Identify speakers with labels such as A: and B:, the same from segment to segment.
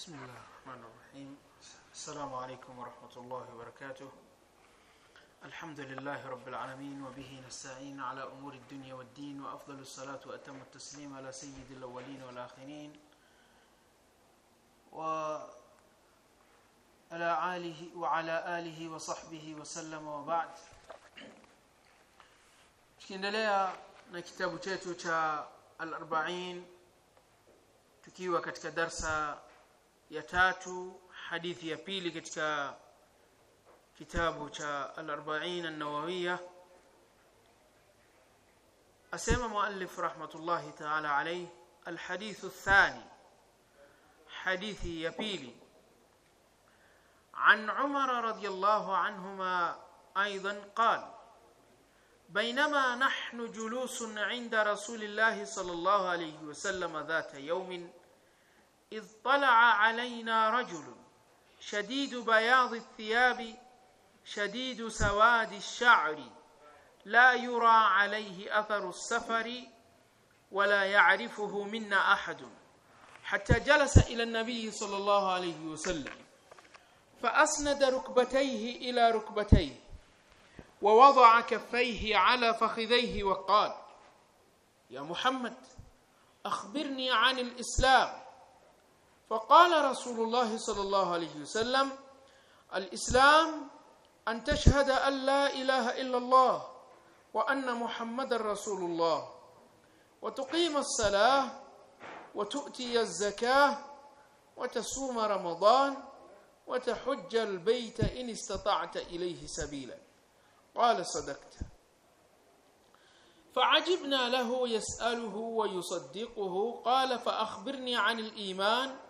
A: بسم الله الرحمن الرحيم. السلام عليكم ورحمة الله وبركاته. الحمد لله رب العالمين وبه نستعين على أمور الدنيا والدين وأفضل الصلاة وأتم التسليم على سيد الأولين والآخرين وعلى آله وعلى آله وصحبه وسلم وبعد. Tukiendelea na kitabu chetu cha al-arba'in tukiwa katika ya tatu hadithi ya pili katika kitabu cha al-arba'in an-nawawiyya asema muallif rahmatullahi ta'ala alayhi ath-thani hadithi ya pili عن عمر رضي الله عنهما أيضا قال بينما نحن جلوس عند رسول الله صلى الله عليه وسلم ذات يوم إذ طلع علينا رجل شديد بياض الثياب شديد سواد الشعر. لا يرى عليه أثر السفر ولا يعرفه منا أحد. حتى جلس إلى النبي صلى الله عليه وسلم فأسند ركبتيه إلى ركبتيه ووضع كفيه على فخذيه وقال يا محمد أخبرني عن الإسلام. فقال رسول الله صلى الله عليه وسلم الإسلام أن تشهد أن لا إله إلا الله وأن محمد رسول الله. وتقيم الصلاة وتؤتي الزكاة وتصوم رمضان وتحج البيت إن استطعت إليه سبيلا. قال صدقت. فعجبنا له يسأله ويصدقه. قال فأخبرني عن الإيمان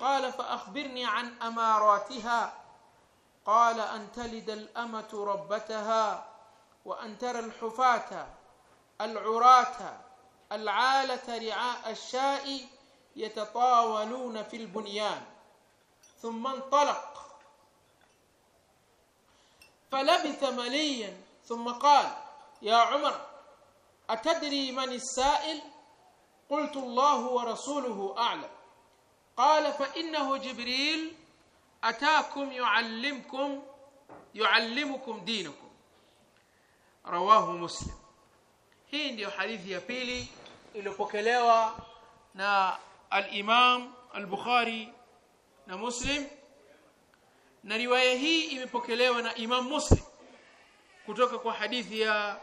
A: قال فأخبرني عن أماراتها. قال أن تلد الأمة ربتها وأن ترى الحفاة العراة العالة رعاء الشاء يتطاولون في البنيان. ثم انطلق. فلبث مليا. ثم قال يا عمر أتدري من السائل؟ قلت الله ورسوله أعلم. قال فإنه جبريل أتاكم يعلمكم يعلمكم دينكم رواه مسلم hii ndiyo hadithi ya pili iliyopokelewa na al-Imam al-Bukhari na Muslim na riwaya hii imepokelewa na Imam Muslim kutoka kwa hadithi ya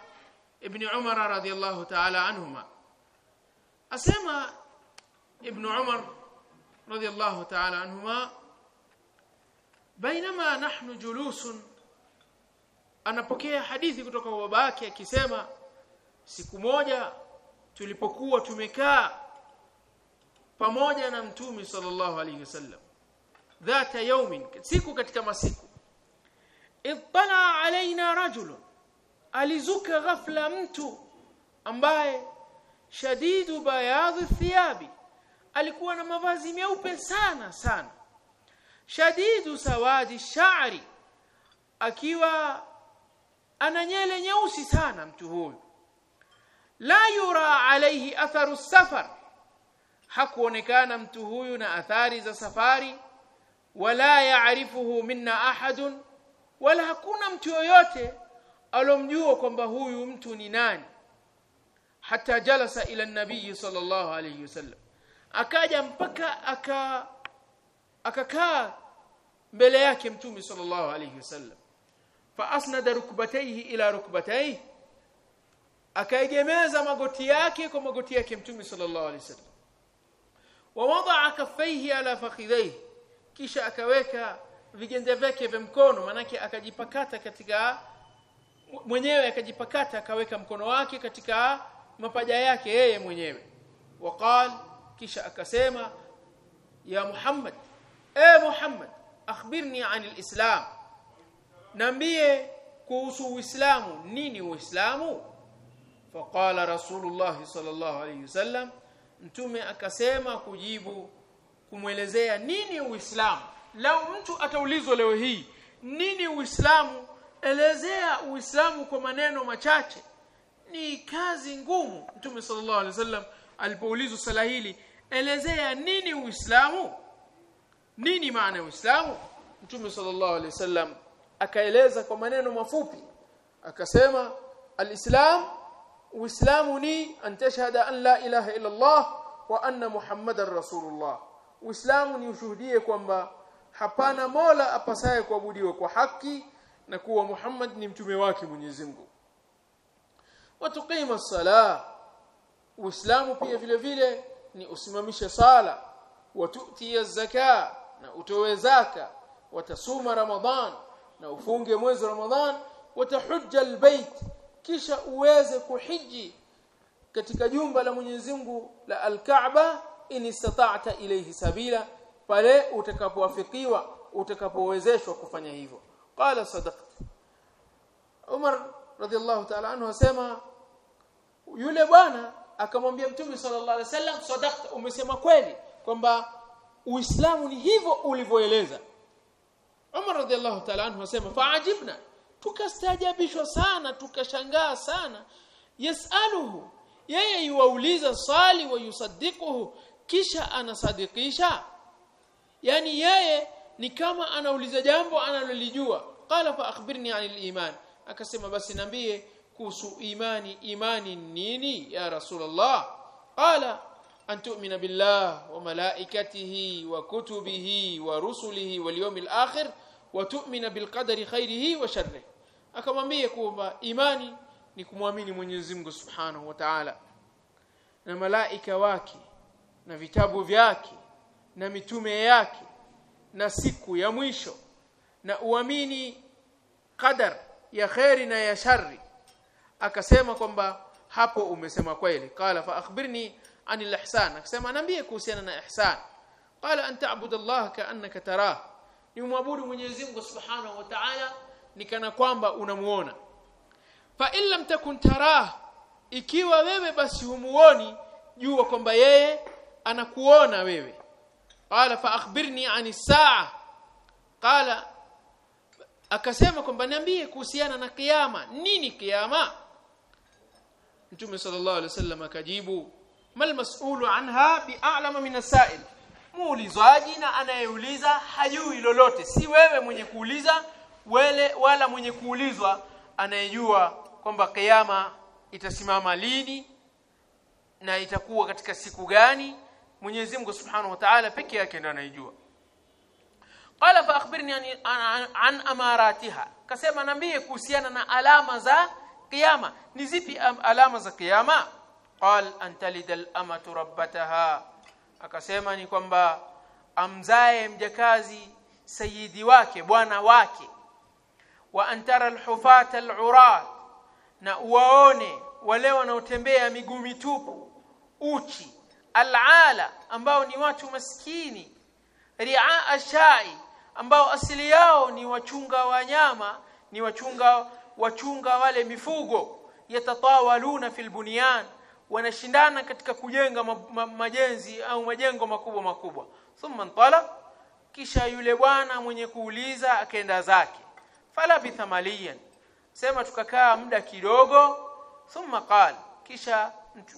A: Ibn Umar radhiyallahu ta'ala anhuma asema Ibn Umar radhiyallahu تعالى عنهما بينما نحن جلوس anapokea hadithi kutoka kwa babake akisema siku moja tulipokuwa tumekaa pamoja na mtume sallallahu alayhi wasallam dhata yawmin siku katika masiku ittala alaina rajul alizuka ghafla mtu ambaye shadidu bayadhi thiyabi alikuwa na mavazi meupe sana sana. Shadidu sawadi sha'ri akiwa ana nyele nyeusi sana mtu huyu. La yura alayhi atharu safar hakuonekana mtu huyu na athari za safari wala yaarifuhu minna ahadun wala hakuna mtu yoyote alomjua kwamba huyu mtu ni nani. Hata jalasa ila nabii sallallahu alayhi wasallam akaja mpaka aka akakaa mbele yake mtume sallallahu alayhi wasallam. Fa asnada rukbatayhi ila rukbatayhi. Akaegemeza magoti yake kwa magoti yake mtume sallallahu alayhi wasallam. Wa wadaa kaffayhi ala fakhidhayhi. Kisha akaweka viganja vyake vya mkono manake akajipakata katika mwenyewe akajipakata akaweka mkono wake katika mapaja yake yeye mwenyewe. Waqal kisha akasema ya Muhammad e Muhammad akhbirni anil islam. Nambie kuhusu uislamu nini uislamu? Faqala rasulullah sallallahu alayhi wasallam mtume akasema kujibu kumwelezea nini uislamu. Lau mtu ataulizwa leo hii nini uislamu? Elezea uislamu kwa maneno machache. Ni kazi ngumu mtume sallallahu alayhi wasallam alipoulizwa sala hili elezea nini uislamu? Nini maana ya uislamu? Mtume sallallahu alaihi wasallam akaeleza kwa maneno mafupi. Akasema alislam uislamu ni an tashhada an la ilaha illa allah wa anna muhammadar rasulullah. Uislamu ni ushuhudie kwamba hapana mola apasaye kuabudiwa kwa haki na kuwa muhammad ni mtume wake mwenyezi Mungu. Watuqima sala uislamu pia vile vile ni usimamishe sala watutia zaka na utoe zaka watasuma ramadhan na ufunge mwezi ramadhan watahujja albayt kisha uweze kuhiji katika jumba la Mwenyezi Mungu la Al-Kaaba in istata'ta ilayhi sabila pale utakapowafikiwa utakapowezeshwa kufanya hivyo. Qala sadaqta. Umar radhiallahu ta'ala anhu asema yule bwana akamwambia Mtume sallallahu alaihi wasallam sadaqta umesema kweli kwamba Uislamu ni hivyo ulivyoeleza. Umar radhiallahu ta'ala anhu asema faajibna tukastaajabishwa sana tukashangaa sana. Yasaluhu yeye yuwauliza swali wa yusaddiquhu kisha anasadikisha. Yani yeye ni kama anauliza jambo analolijua. Qala fa akhbirni anil iman. Akasema basi niambie kuhusu imani imani nini ya rasulullah? Qala an tu'mina billah wa malaikatihi wa kutubihi wa rusulihi wal yawmil akhir wa tu'mina bil qadari khairihi wa sharrihi. Akamwambia kwamba imani ni kumwamini Mwenyezi Mungu Subhanahu wa Ta'ala. Na malaika wake na vitabu vyake na mitume yake na siku ya mwisho na uamini qadar ya khairi na ya shari akasema kwamba hapo umesema kweli. Qala fa akhbirni anil ihsan. Akasema niambie kuhusiana na ihsan. Qala an ta'budallah ka'annaka tarah. Ni muabudu Mwenyezi Mungu Subhanahu wa Ta'ala ni kwamba unamuona. Fa in takun tarah ikiwa wewe basi humuoni jua kwamba yeye anakuona wewe. Qala fa akhbirni ani saa qala akasema kwamba niambie kuhusiana na kiyama nini kiyama mtume sallallahu alaihi wasallam akajibu mal mas'ulu anha bi'alama min as-sa'il? Muulizwaji na anayeuliza hajui lolote. Si wewe mwenye kuuliza wele wala mwenye kuulizwa anayejua kwamba kiyama itasimama lini na itakuwa katika siku gani Mwenyezi Mungu Subhanahu wa Ta'ala peke yake ndiye anayejua qala fa akhbirni an, an, an amaratiha. Kasema nambie kuhusiana na alama za kiyama ni zipi alama za kiyama qal antalidal al-amatu rabbataha. Akasema ni kwamba amzae mjakazi sayidi wake bwana wake. Wa antara alhufata alurat na uwaone wale wanaotembea miguu mitupu uchi alala ambao ni watu maskini. Ria ashai ambao asili yao ni wachunga wanyama ni wachunga wachunga wale mifugo yatatawaluna fil bunyan wanashindana katika kujenga ma, ma, majenzi au majengo makubwa makubwa. Thumma ntala kisha yule bwana mwenye kuuliza akaenda zake. Fala bithamaliyan sema tukakaa muda kidogo. Thumma qala kisha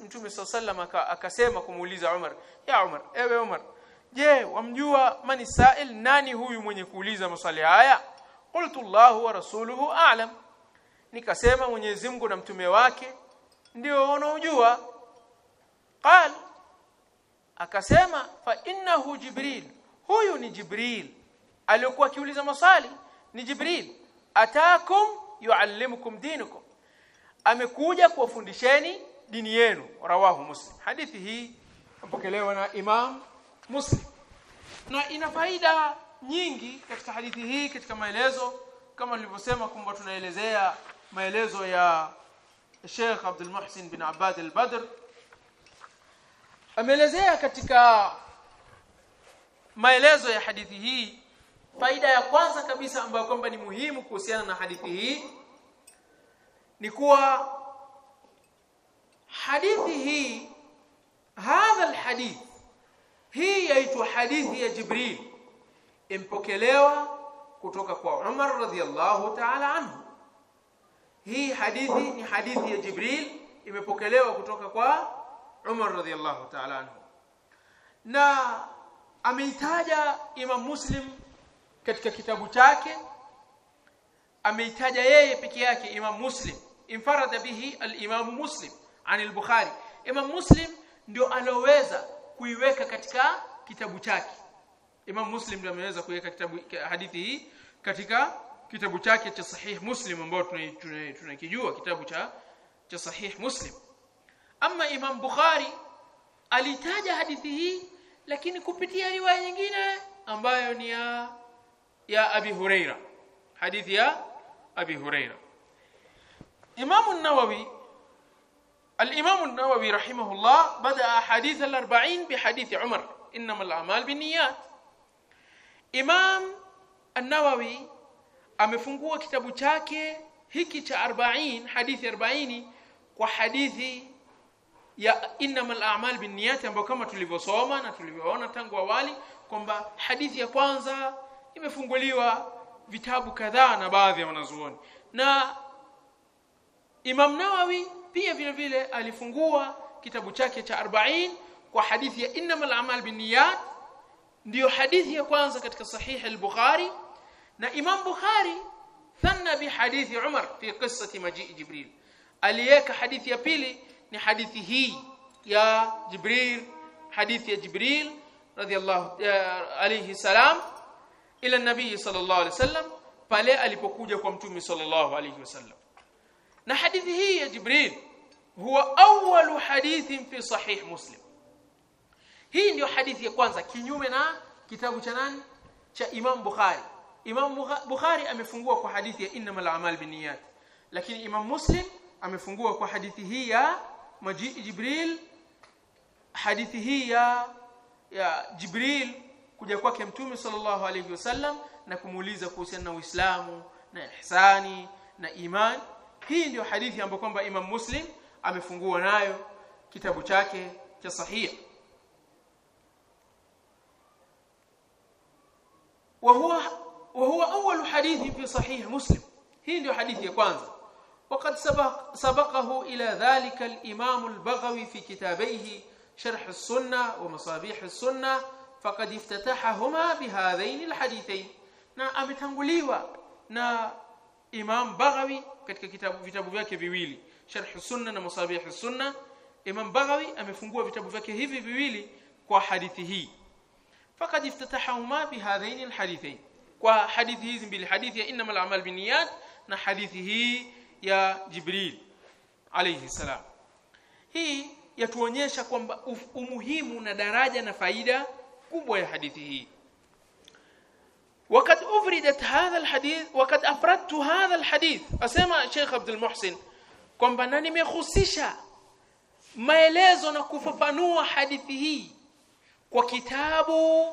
A: mtume sallam akasema kumuuliza Umar ya Umar ewe Umar je wamjua mani sa'il nani huyu mwenye kuuliza maswali haya? Qultu Allah wa rasuluhu a'lam nikasema Mwenyezi Mungu na mtume wake ndio wanaojua. Qal akasema fa innahu jibril huyu ni jibril. Aliyokuwa akiuliza maswali ni jibril atakum yuallimukum dinukum. Amekuja kuwafundisheni dini yenu rawahu muslim. Hadithi hii mpokelewa na imam muslim. Na ina faida nyingi katika hadithi hii katika maelezo kama nilivyosema kwamba tunaelezea maelezo ya Sheikh Abdul Muhsin bin Abad al-Badr. Ameelezea katika maelezo ya hadithi hii faida ya kwanza kabisa ambayo kwamba ni muhimu kuhusiana na hadithi hii ni kuwa hadithi hii hadha alhadith hii yaitwa hadithi ya Jibril impokelewa kutoka kwa Umar radhiallahu ta'ala anhu hii hadithi ni hadithi ya Jibril imepokelewa kutoka kwa Umar radhiallahu ta'ala anhu. Na ameitaja Imam Muslim katika kitabu chake ameitaja yeye peke yake Imam Muslim. Infarada bihi al-Imam Muslim an al-Bukhari Imam Muslim ndio aloweza kuiweka katika kitabu chake. Imam Muslim ndio ameweza kuiweka kitabu hadithi hii katika kitabu chake cha Sahih Muslim ambao tunakijua kitabu cha cha Sahih Muslim ama Imam Bukhari alitaja hadithi hii lakini kupitia riwaya nyingine ambayo ni ya ya Abi Huraira hadithi ya Abi Huraira Imam an-Nawawi الإمام النووي رحمه الله بدأ حديث الأربعين بحديث عمر الأعمال بالنيات إمام النووي amefungua kitabu chake hiki cha 40 hadithi 40 kwa hadithi ya innamal a'mal binniyat ambayo kama tulivyosoma na tulivyoona tangu awali kwamba hadithi ya kwanza imefunguliwa vitabu kadhaa na baadhi ya wanazuoni. Na Imam Nawawi pia vile vile alifungua kitabu chake cha 40 kwa hadithi ya innamal a'mal binniyat ndiyo hadithi ya kwanza katika sahihi al-Bukhari na Imam Bukhari thanna bi hadithi Umar fi qissati majii Jibril. Aliyeka hadithi ya pili ni hadithi hii ya Jibril hadithi ya Jibril radiyallahu alayhi salam ila nabii sallallahu alayhi wasallam pale alipokuja kwa mtume sallallahu alayhi wasallam. Na hadithi hii ya Jibril huwa awwalu hadithin fi sahih Muslim. Hii ndio hadithi ya kwanza kinyume na kitabu cha nani? Cha Imam Bukhari Imam Bukhari amefungua kwa hadithi ya innamal a'mal binniyat. Lakini Imam Muslim amefungua kwa hadithi hii ya maji Jibril hadithi hii ya ya Jibril kuja kwake Mtume sallallahu alayhi wasallam na kumuuliza kuhusiana na Uislamu na ihsani na iman hii ndio hadithi ambayo kwamba Imam Muslim amefungua nayo kitabu chake cha sahih. Wa huwa وهو أول حديث في صحيح مسلم. هي ndio حديثي كwanza وقد سبق سبقه إلى ذلك الإمام البغوي في كتابيه شرح السنة ومصابيح السنة فقد افتتحهما بهذين الحديثين. نا امتغليوا نا إمام بغوي ketika كتاب vitabu vyake viwili شرح السنة ومصابيح السنة. إمام بغوي amefungua vitabu vyake hivi viwili kwa hadithi hii faqad iftataha huma bi kwa hadithi hizi mbili hadithi ya innamal a'mal binniyat na hadithi hii ya Jibril alayhi salam hii yatuonyesha kwamba umuhimu na daraja na faida kubwa ya hadithi hii وقد افردت هذا الحديث وقد افردت هذا الحديث اسمع شيخ عبد المحسن kwamba na nimehusisha maelezo na kufafanua hadithi hii kwa kitabu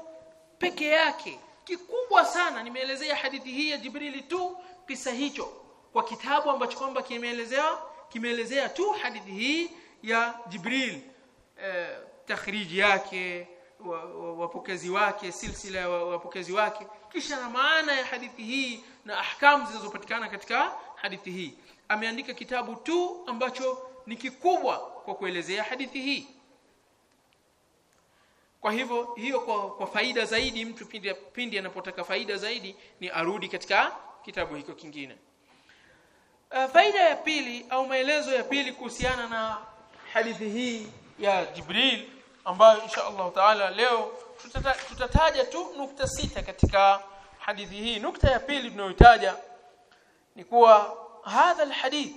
A: peke yake kikubwa sana. Nimeelezea hadithi hii ya Jibrili tu kisa hicho kwa kitabu ambacho kwamba kimeelezea kimeelezea tu hadithi hii ya Jibril eh, takhriji yake wapokezi wa, wa wake silsila ya wapokezi wake. Kisha na maana ya hadithi hii na ahkamu zinazopatikana katika hadithi hii. Ameandika kitabu tu ambacho ni kikubwa kwa kuelezea hadithi hii kwa hivyo hiyo kwa, kwa faida zaidi mtu pindi, pindi anapotaka faida zaidi ni arudi katika kitabu hiko kingine. Uh, faida ya pili au maelezo ya pili kuhusiana na hadithi hii ya Jibril ambayo insha Allah taala leo tutata, tutataja tu nukta sita katika hadithi hii. Nukta ya pili tunayotaja ni kuwa hadha alhadith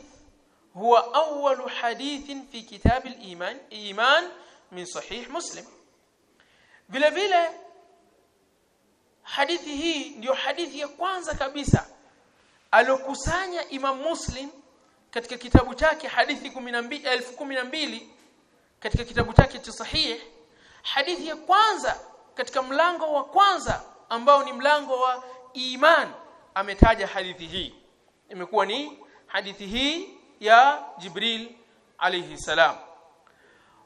A: huwa awwal hadithin fi kitab aliman iman min sahih muslim vile vile hadithi hii ndio hadithi ya kwanza kabisa alokusanya Imam Muslim katika kitabu chake hadithi 12 katika kitabu chake cha sahih hadithi ya kwanza katika mlango wa kwanza ambao ni mlango wa iman ametaja hadithi hii imekuwa ni hadithi hii ya Jibril alayhi salam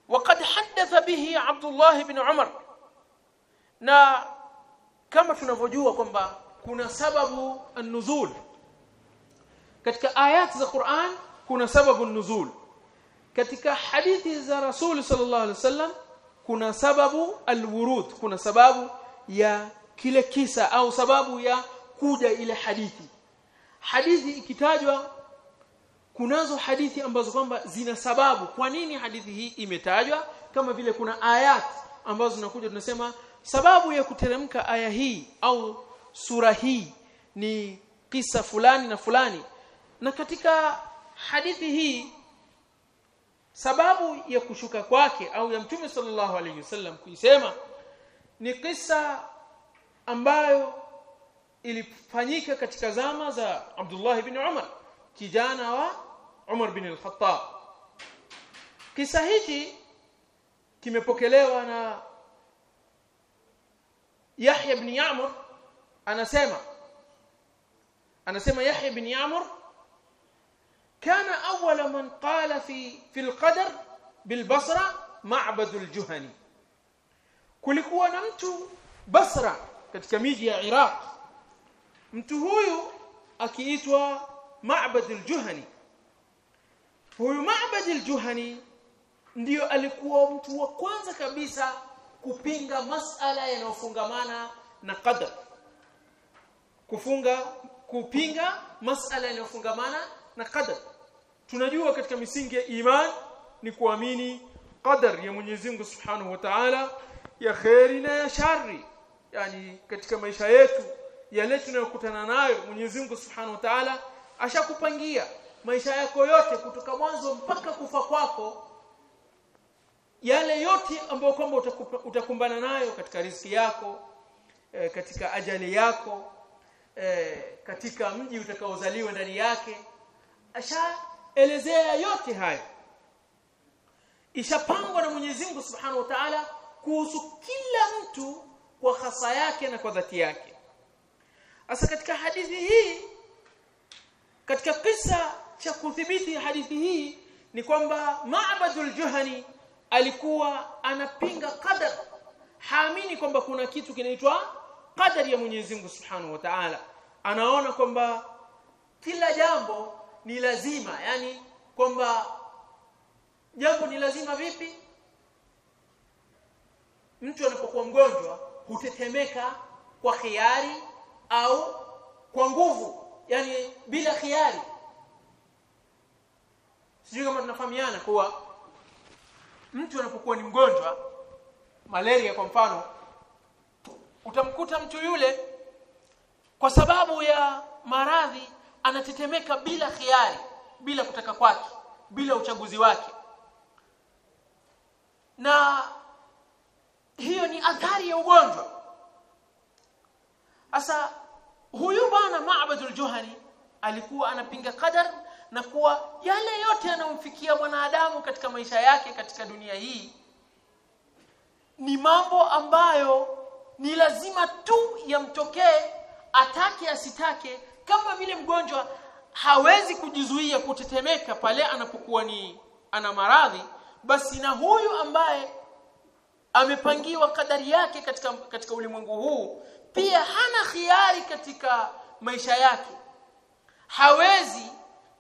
A: وقد حدث به عبد الله بن عمر na kama tunavyojua kwamba kuna sababu an-nuzul. Katika ayati za Qur'an kuna sababu an-nuzul. Katika hadithi za Rasul sallallahu alaihi wasallam kuna sababu al-wurud kuna sababu ya kile kisa au sababu ya kuja ile hadithi. Hadithi ikitajwa kunazo hadithi ambazo kwamba zina sababu. Kwa nini hadithi hii imetajwa? Kama vile kuna ayat ambazo zinakuja tunasema sababu ya kuteremka aya hii au sura hii ni kisa fulani na fulani. Na katika hadithi hii sababu ya kushuka kwake au ya mtume sallallahu alayhi wasallam kuisema ni kisa ambayo ilifanyika katika zama za Abdullah ibn Umar kijana wa Umar bin al-Khattab. Kisa hiki kimepokelewa na يحيى بن يعمر أنا سامع. أنا سامع يحيى بن يعمر كان أول من قال في في القدر بالبصرة معبد الجهني. كلكو نمت بصرة كتك يا عراق. متهويو أكيتوا معبد الجهني. هو معبد الجهني ndio alikuwa mtu wa kwanza kabisa kupinga masala yanayofungamana na qadar. Kufunga kupinga masala yanayofungamana na qadar. Tunajua katika misingi ya iman ni kuamini qadar ya Mwenyezi Mungu Subhanahu wa Ta'ala ya khairi na ya shari yani katika maisha yetu yale tunayokutana nayo Mwenyezi Mungu Subhanahu wa Ta'ala ashakupangia maisha yako yote kutoka mwanzo mpaka kufa kwako yale yote ambayo kwamba utakumbana nayo katika riziki yako e, katika ajali yako e, katika mji utakaozaliwa ndani yake ashaelezea yote hayo. Ishapangwa na Mwenyezi Mungu Subhanahu wa Ta'ala kuhusu kila mtu kwa hasa yake na kwa dhati yake. Asa katika hadithi hii katika kisa cha kudhibiti hadithi hii ni kwamba Ma'badul Juhani alikuwa anapinga qadar. Haamini kwamba kuna kitu kinaitwa qadari ya Mwenyezi Mungu Subhanahu wa Ta'ala. Anaona kwamba kila jambo ni lazima yani kwamba jambo ni lazima vipi? Mtu anapokuwa mgonjwa hutetemeka kwa khiari au kwa nguvu yani bila khiari. Sijui kama tunafahamiana kuwa mtu anapokuwa ni mgonjwa malaria kwa mfano utamkuta mtu yule kwa sababu ya maradhi anatetemeka bila khiari bila kutaka kwake bila uchaguzi wake. Na hiyo ni athari ya ugonjwa. Sasa huyu bwana Ma'badul Juhani alikuwa anapinga qadar na kuwa yale yote yanayomfikia mwanadamu katika maisha yake katika dunia hii ni mambo ambayo ni lazima tu yamtokee atake asitake kama vile mgonjwa hawezi kujizuia kutetemeka pale anapokuwa ni ana maradhi basi na huyu ambaye amepangiwa kadari yake katika katika ulimwengu huu pia hana khiari katika maisha yake. Hawezi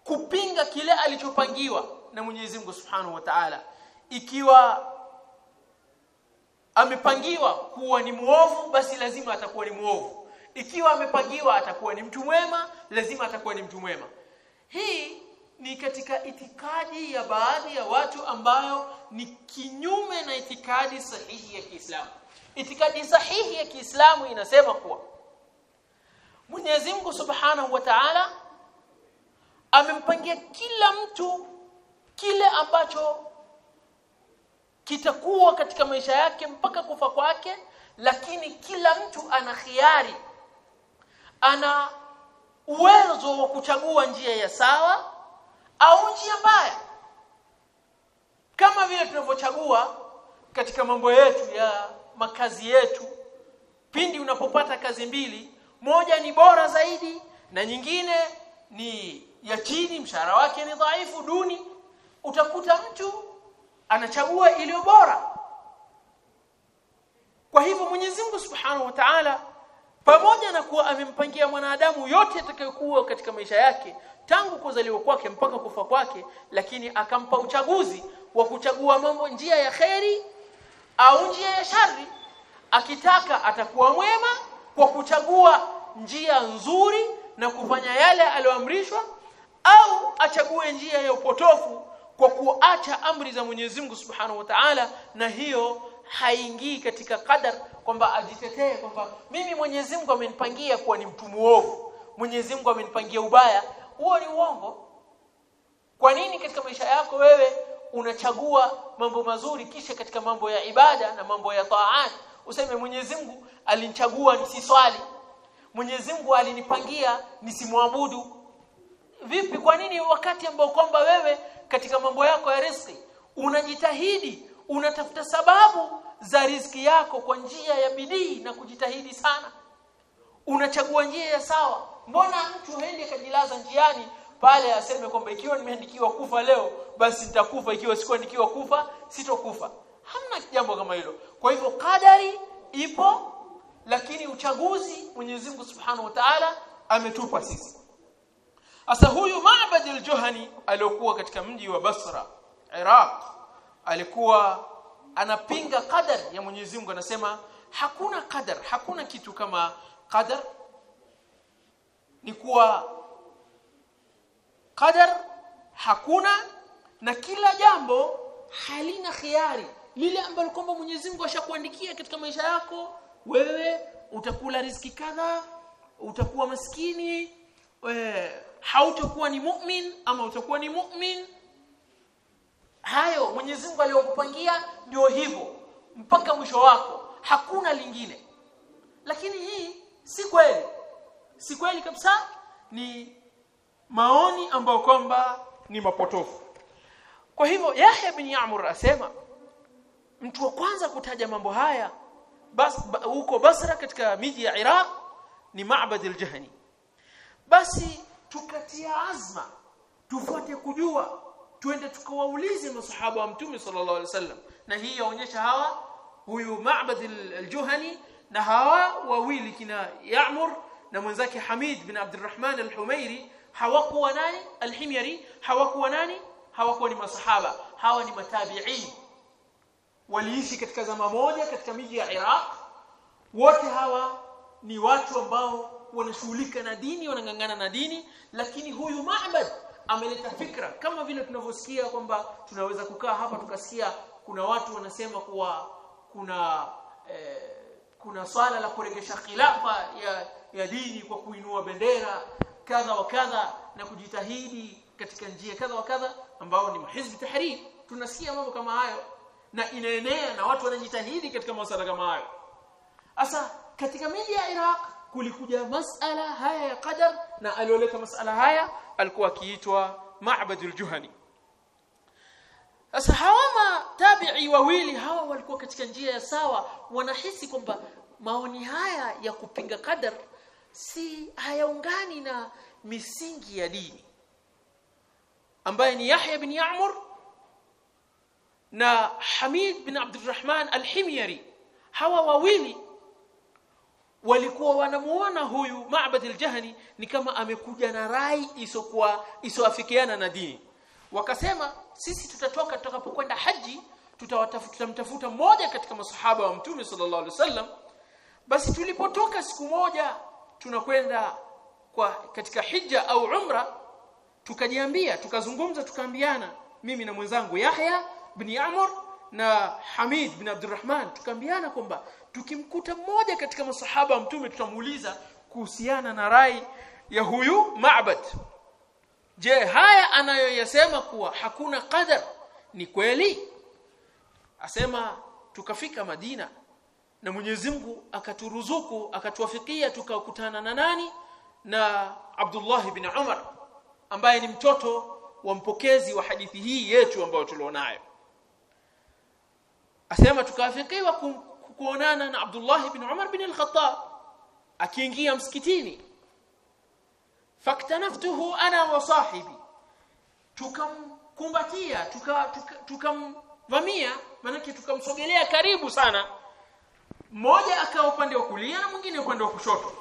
A: kupinga kile alichopangiwa na Mwenyezi Mungu Subhanahu wa Ta'ala. Ikiwa amepangiwa kuwa ni muovu basi lazima atakuwa ni muovu ikiwa amepangiwa atakuwa ni mtu mwema lazima atakuwa ni mtu mwema. Hii ni katika itikadi ya baadhi ya watu ambayo ni kinyume na itikadi sahihi ya Kiislamu. Itikadi sahihi ya Kiislamu inasema kuwa Mwenyezi Mungu Subhanahu wa Ta'ala amempangia kila mtu kile ambacho kitakuwa katika maisha yake mpaka kufa kwake lakini kila mtu ana khiari ana uwezo wa kuchagua njia ya sawa au njia mbaya. Kama vile tunavyochagua katika mambo yetu ya makazi yetu pindi unapopata kazi mbili moja ni bora zaidi na nyingine ni ya chini mshahara wake ni dhaifu duni. Utakuta mtu anachagua iliyo bora. Kwa hivyo Mwenyezi Mungu Subhanahu wa Ta'ala pamoja na kuwa amempangia mwanadamu yote atakayokuwa katika maisha yake tangu kuzaliwa kwake mpaka kufa kwake lakini akampa uchaguzi wa kuchagua mambo njia ya kheri au njia ya shari akitaka atakuwa mwema kwa kuchagua njia nzuri na kufanya yale aliyoamrishwa au achague njia ya upotofu kwa kuacha amri za Mwenyezi Mungu Subhanahu wa Ta'ala na hiyo haingii katika qadar kwamba ajitetee kwamba mimi Mwenyezi Mungu amenipangia kuwa ni mtu muovu Mwenyezi Mungu amenipangia ubaya. Huo ni uongo. Kwa nini katika maisha yako wewe unachagua mambo mazuri kisha katika mambo ya ibada na mambo ya taat useme Mwenyezi Mungu alinichagua nisiswali Mwenyezi Mungu alinipangia nisimwabudu vipi kwa nini wakati ambao kwamba wewe katika mambo yako ya riski unajitahidi unatafuta sababu za riski yako kwa njia ya bidii na kujitahidi sana? Unachagua njia ya sawa. Mbona mtu hende akajilaza njiani pale aseme kwamba ikiwa nimeandikiwa kufa leo basi nitakufa ikiwa sikuandikiwa kufa sitokufa? Hamna jambo kama hilo. Kwa hivyo kadari ipo lakini uchaguzi Mwenyezi Mungu Subhanahu wa Ta'ala ametupa sisi Asa huyu Ma'bad al-Juhani aliyokuwa katika mji wa Basra Iraq alikuwa anapinga qadar ya Mwenyezi Mungu. Anasema hakuna qadar hakuna kitu kama qadar. Ni kuwa qadar hakuna na kila jambo halina khiari. Lile ambalo kwamba Mwenyezi Mungu ashakuandikia katika maisha yako wewe utakula riziki kadha utakuwa maskini we, hautakuwa ni mu'min ama utakuwa ni mu'min. Hayo Mwenyezi Mungu aliyokupangia ndio hivyo. Mpaka mwisho wako hakuna lingine. Lakini hii si kweli. Si kweli kabisa ni maoni ambayo kwamba ni mapotofu. Kwa hivyo Yahya bin Ya'mur asema mtu wa kwanza kutaja mambo haya bas huko Basra katika miji ya Iraq ni Ma'bad al-Jahani. Basi tukatia azma. Tufuate kujua. Tuende tukawaulize masahaba wa mtume sallallahu alaihi wasallam. Na hii yaonyesha hawa huyu Ma'bad al-Juhani na hawa wawili kina Ya'mur na mwenzake Hamid bin Abdurrahman al-Humairi hawakuwa nani? al-Himyari. Hawakuwa nani? Hawakuwa ni masahaba. Hawa ni matabi'in. Waliishi katika zama moja katika miji ya Iraq. Wote hawa ni watu ambao wanashughulika na dini wanangangana na dini lakini huyu Ma'bad ameleta fikra. Kama vile tunavyosikia kwamba tunaweza kukaa hapa tukasikia kuna watu wanasema kuwa kuna eh, kuna swala la kuregesha khilafa ya ya dini kwa kuinua bendera kadha wa kadha na kujitahidi katika njia kadha wa kadha ambao ni hizbi tahrir tunasikia mambo kama hayo na inaenea na watu wanajitahidi katika masuala kama hayo. Hasa katika miji ya Iraq kulikuja masala haya ya qadar na alioleta masala haya alikuwa akiitwa Ma'badul Juhani. Sasa hawa matabi'i wawili hawa walikuwa katika njia ya sawa wanahisi kwamba maoni haya ya kupinga qadar si hayaungani na misingi ya dini ambaye ni Yahya bin Ya'mur na Hamid bin Abdurrahman al-Himyari. Hawa wawili walikuwa wanamuona huyu Ma'bad al-Jahani ni kama amekuja na rai isokuwa isoafikiana na dini. Wakasema sisi tutatoka tutakapokwenda haji tutawatafuta mmoja katika masahaba wa mtume sallallahu alaihi wasallam. Basi tulipotoka siku moja tunakwenda kwa katika hija au umra tukajiambia tukazungumza tukaambiana mimi na mwenzangu Yahya bin Amr na Hamid bin Abdurrahman tukaambiana kwamba tukimkuta mmoja katika masahaba mtume tutamuuliza kuhusiana na rai ya huyu Ma'bad. Je haya anayoyasema kuwa hakuna qadar ni kweli? Asema tukafika Madina na Mwenyezi Mungu akaturuzuku akatuwafikia tukakutana na nani? Na Abdullah ibn Umar ambaye ni mtoto wa mpokezi wa hadithi hii yetu ambayo tulionayo. Asema tukafikiwa kuonana na Abdullah ibn Umar bin al-Khattab. Akiingia msikitini. Faktanaftuhu ana wa sahibi. Tukamkumbatia tukamvamia tuka, tuka tukamsogelea karibu sana. Mmoja akawa upande wa kulia na mwingine upande wa kushoto.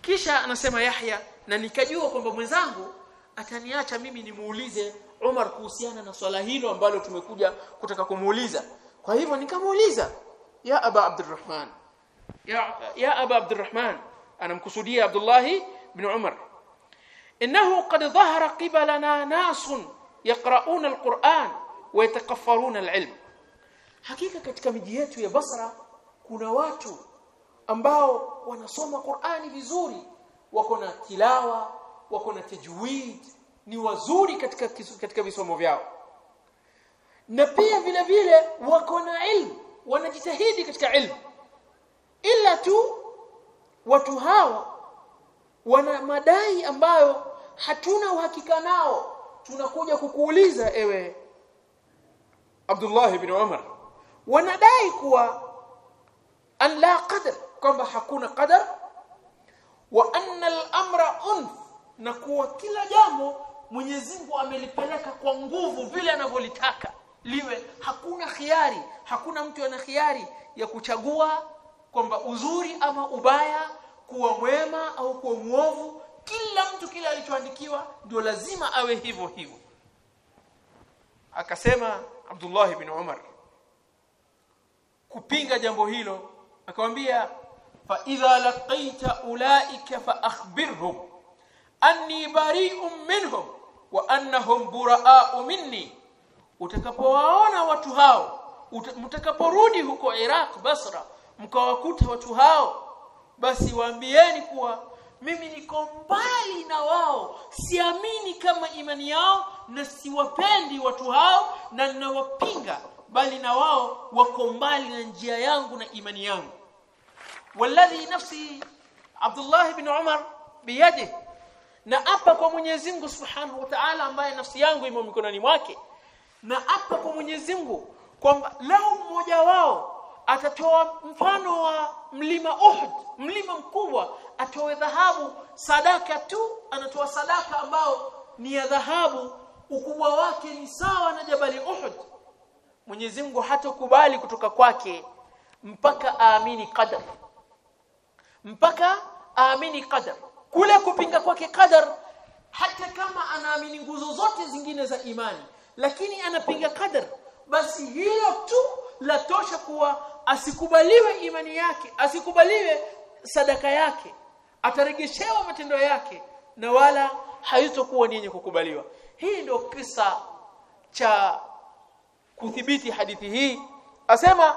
A: Kisha anasema Yahya na nikajua kwamba mwenzangu ataniacha mimi nimuulize Umar kuhusiana na swala hilo ambalo tumekuja kutaka kumuuliza. Kwa hivyo nikamuuliza ya aba abdurrahman. Ya ya aba abdurrahman. Anamkusudia Abdullah ibn Umar. Innahu qad dhahara qibalana nasun yaqra'una alquran wa yatakaffaruna alilm. Hakika katika miji yetu ya Basra kuna watu ambao wanasoma Qur'ani vizuri wako na tilawa wako na tajwid ni wazuri katika katika visomo vyao. Na pia vile vile wako na ilmu wanajitahidi katika ilmu. Ila tu watu hawa wana madai ambayo hatuna uhakika nao. Tunakuja kukuuliza ewe Abdullah ibn Umar. Wanadai kuwa an la qadar kwamba hakuna qadar wa anna al-amra unf na kuwa kila jambo Mwenyezi Mungu amelipeleka kwa nguvu vile anavyolitaka liwe. Hakuna khiari hakuna mtu ana khiari ya kuchagua kwamba uzuri ama ubaya kuwa mwema au kuwa muovu kila mtu kile alichoandikiwa ndio lazima awe hivyo hivyo. Akasema Abdullah ibn Umar kupinga jambo hilo akamwambia fa idha laqaita ulaika fa akhbirhum anni bari'un minhum wa annahum buraa'u minni utakapowaona watu hao mtakaporudi huko Iraq Basra mkawakuta watu hao basi waambieni kuwa mimi niko mbali na wao. Siamini kama imani yao na siwapendi watu hao na ninawapinga bali na wao wako mbali na njia yangu na imani yangu. Walladhi nafsi Abdullah ibn Umar biyadi na apa kwa Mwenyezi Mungu Subhanahu wa Ta'ala ambaye nafsi yangu imo mikononi mwake na hapa kwa Mwenyezi Mungu kwamba leo mmoja wao atatoa mfano wa mlima Uhud mlima mkubwa atoe dhahabu sadaka tu anatoa sadaka ambao ni ya dhahabu ukubwa wake ni sawa na jabali Uhud. Mwenyezi Mungu hatokubali kutoka kwake mpaka aamini qadar. Mpaka aamini qadar. Kule kupinga kwake qadar hata kama anaamini nguzo zote zingine za imani lakini anapiga qadar. Basi hilo tu la tosha kuwa asikubaliwe imani yake asikubaliwe sadaka yake ataregeshewa matendo yake na wala haitokuwa ni yenye kukubaliwa. Hii ndio kisa cha kudhibiti hadithi hii. Asema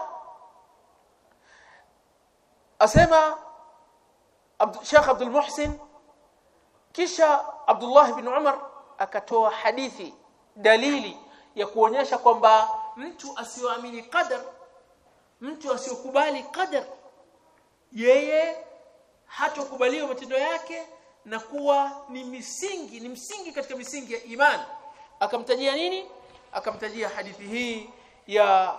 A: asema Abdu, Sheikh Abdul Muhsin kisha Abdullah ibn Umar akatoa hadithi dalili ya kuonyesha kwamba mtu asiyoamini qadar mtu asiyokubali qadar yeye hatokubaliwa matendo yake na kuwa ni misingi ni msingi katika misingi ya imani akamtajia nini? Akamtajia hadithi hii ya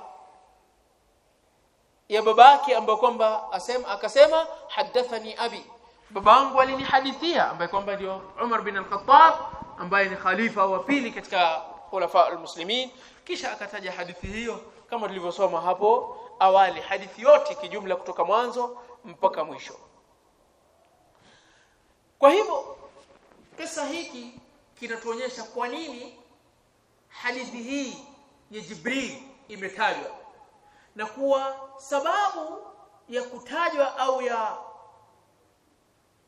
A: ya babake ambaye kwamba asema akasema hadathani abi. Babangu alinihadithia ambaye kwamba ndio Umar bin al-Khattab ambaye ni khalifa wa pili katika khulafa al-muslimin. Kisha akataja hadithi hiyo kama tulivyosoma hapo awali hadithi yote kijumla kutoka mwanzo mpaka mwisho. Kwa hivyo kisa hiki kinatuonyesha kwa nini hadithi hii ya Jibril imetajwa na kuwa sababu ya kutajwa au ya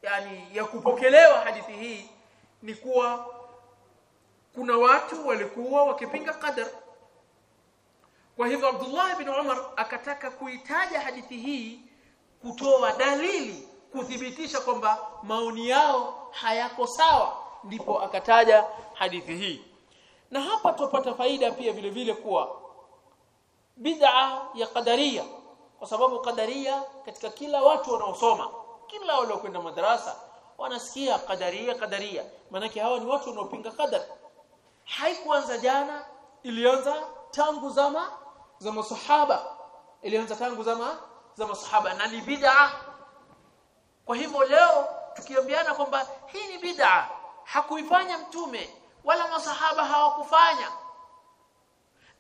A: yani ya kupokelewa hadithi hii ni kuwa kuna watu walikuwa wakipinga qadar kwa hivyo Abdullah ibn Umar akataka kuitaja hadithi hii kutoa dalili kuthibitisha kwamba maoni yao hayako sawa. Ndipo akataja hadithi hii. Na hapa tupata faida pia vile vile kuwa bid'a ya qadaria kwa sababu qadaria katika kila watu wanaosoma kila waliokwenda madarasa wanasikia qadaria qadaria manake hawa ni watu wanaopinga qadar haikuanza jana ilianza tangu zama za masahaba. Ilianza tangu zama za masahaba na ni bid'a. Kwa hivyo leo tukiambiana kwamba hii ni bid'a hakuifanya mtume wala masahaba hawakufanya.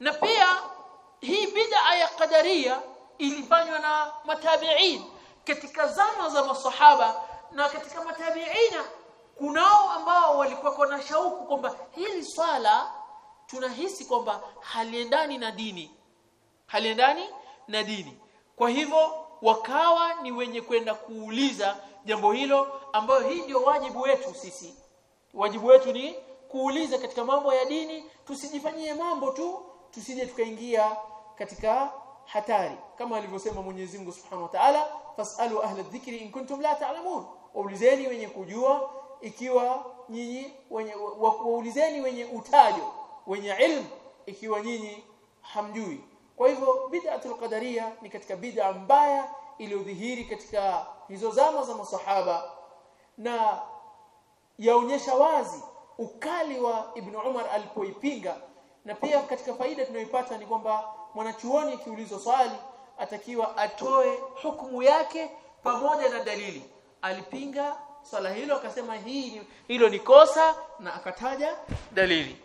A: Na pia hii bid'a ya qadaria ilifanywa na matabi'in. Katika zama za masahaba na katika matabi'ina kunao ambao walikuwa na shauku kwamba hili swala tunahisi kwamba haliendani na dini. Haliendani na dini. Kwa hivyo wakawa ni wenye kwenda kuuliza jambo hilo ambayo hii ndio wajibu wetu sisi. Wajibu wetu ni kuuliza katika mambo ya dini tusijifanyie mambo tu tusije tukaingia katika hatari. Kama alivyosema Mwenyezi Mungu Subhanahu wa Ta'ala fasalu ahla dhikri in kuntum la ta'lamun. Ta waulizeni wenye kujua ikiwa nyinyi wenye waulizeni wenye utajo wenye ilmu ikiwa nyinyi hamjui. Kwa hivyo bid'atul qadaria ni katika bid'a mbaya iliyodhihiri katika hizo zama za masahaba na yaonyesha wazi ukali wa Ibn Umar alipoipinga. Na pia katika faida tunayoipata ni kwamba mwanachuoni akiulizwa swali atakiwa atoe hukumu yake pamoja na dalili. Alipinga swala hilo akasema hii hilo ni kosa na akataja dalili.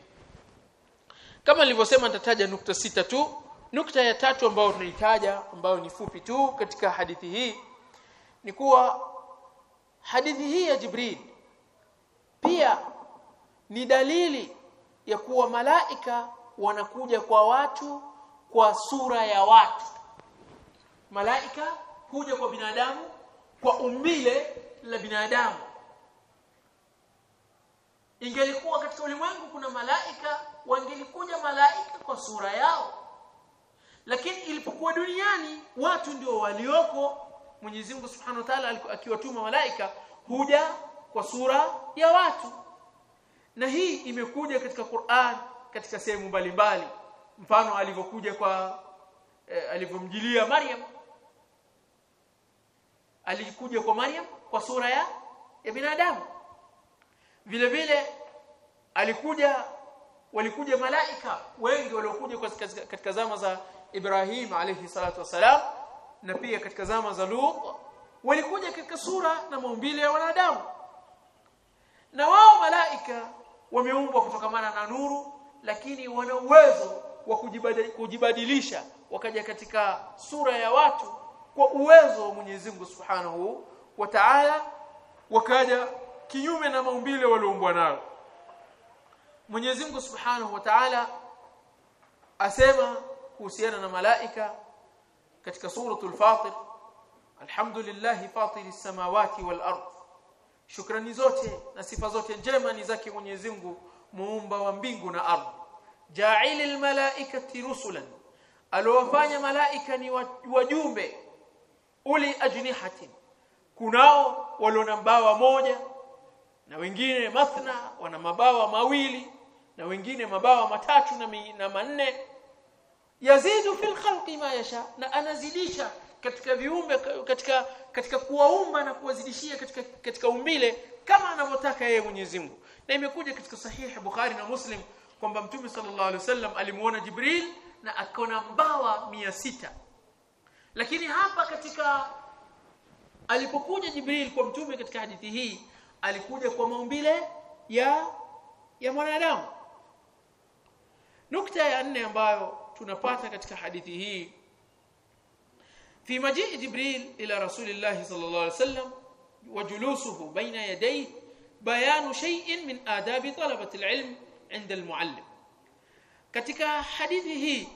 A: Kama nilivyosema nitataja nukta sita tu. Nukta ya tatu ambayo tunaitaja ambayo ni fupi tu katika hadithi hii ni kuwa hadithi hii ya Jibril pia ni dalili ya kuwa malaika wanakuja kwa watu kwa sura ya watu. Malaika huja kwa binadamu kwa umbile la binadamu. Ingelikuwa katika ulimwengu kuna malaika wangelikuja malaika kwa sura yao. Lakini ilipokuwa duniani watu ndio walioko. Mwenyezi Mungu Subhanahu wa Ta'ala akiwatuma malaika huja kwa sura ya watu. Na hii imekuja katika Qur'an katika sehemu mbalimbali. Mfano alivyokuja kwa eh, alivyomjilia Maryam. Alikuja kwa Maryam kwa sura ya ya binadamu. Vile vile alikuja walikuja malaika wengi waliokuja katika, zama za Ibrahim alayhi salatu wasalam na pia katika zama za Lut walikuja katika sura na maumbile ya wanadamu. Na wao malaika wameumbwa kutokamana na nuru lakini wana uwezo wa kujibadilisha wakaja katika sura ya watu kwa uwezo wa Mwenyezi Mungu Subhanahu wa Ta'ala wakaja kinyume na maumbile walioumbwa nayo. Mwenyezi Mungu Subhanahu wa Ta'ala asema kuhusiana na malaika katika suratul Fatir Alhamdulillah fatiris samawati wal ard. Shukrani zote na sifa zote njema ni zake Mwenyezi Mungu muumba wa mbingu na ardhi. Ja'ilil malaikati rusulan alowafanya malaika ni wajumbe uli ajnihatin kunao waliona mbawa moja na wengine mathna wana mabawa mawili na wengine mabawa matatu na, mi, na manne. Yazidu fil khalqi ma yasha na anazidisha katika viumbe katika katika kuwaumba na kuwazidishia katika katika umbile kama anavyotaka yeye Mwenyezi Mungu. Na imekuja katika sahihi Bukhari na Muslim kwamba Mtume sallallahu alaihi wasallam alimuona Jibril na akona mbawa sita. Lakini hapa katika alipokuja Jibril kwa mtume katika hadithi hii alikuja kwa maumbile ya ya mwanadamu nukta ya nne ambayo tunapata katika hadithi hii في مجيء جبريل إلى رسول الله صلى الله عليه وسلم وجلوسه بين يديه بيان شيء من آداب طلبة العلم عند المعلم katika hadithi hii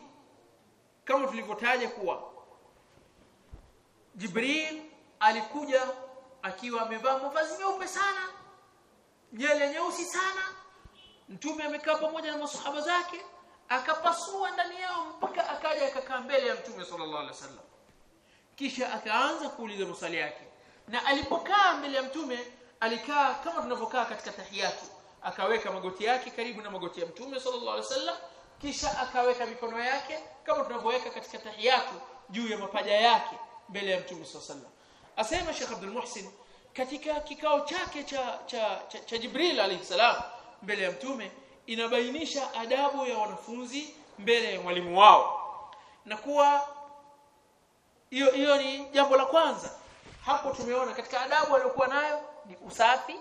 A: kama tulivyotaja kuwa Jibril alikuja akiwa amevaa mavazi meupe sana nywele nyeusi sana. Mtume amekaa pamoja na masahaba zake akapasua ndani yao mpaka akaja akakaa mbele ya mtume sallallahu alaihi wasallam. Kisha akaanza kuuliza maswali yake. Na alipokaa mbele ya mtume alikaa kama tunavyokaa katika tahiyatu. Akaweka magoti yake karibu na magoti ya mtume sallallahu alaihi wasallam kisha akaweka mikono yake kama tunavyoweka katika tahiyatu juu ya mapaja yake mbele ya mtume sallallahu alaihi wasallam asema Sheikh Abdul Muhsin katika kikao chake cha cha, cha, cha Jibril alayhi salam mbele ya mtume inabainisha adabu ya wanafunzi mbele ya mwalimu wao. Na kuwa hiyo hiyo ni jambo la kwanza. Hapo tumeona katika adabu aliyokuwa nayo ni usafi